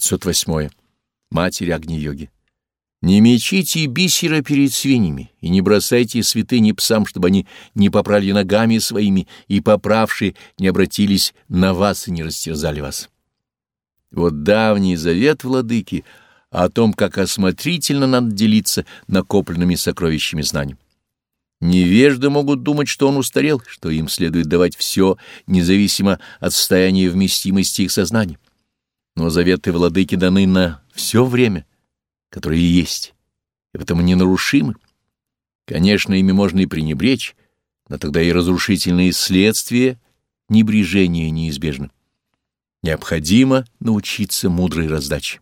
508. Матерь Агни-йоги. Не мечите бисера перед свиньями и не бросайте святыни псам, чтобы они не попрали ногами своими и, поправшие, не обратились на вас и не растерзали вас. Вот давний завет владыки о том, как осмотрительно надо делиться накопленными сокровищами знаний. Невежды могут думать, что он устарел, что им следует давать все, независимо от состояния вместимости их сознания. Но заветы владыки даны на все время, которые есть, и потому ненарушимы. Конечно, ими можно и пренебречь, но тогда и разрушительные следствия небрежения неизбежны. Необходимо научиться мудрой раздаче.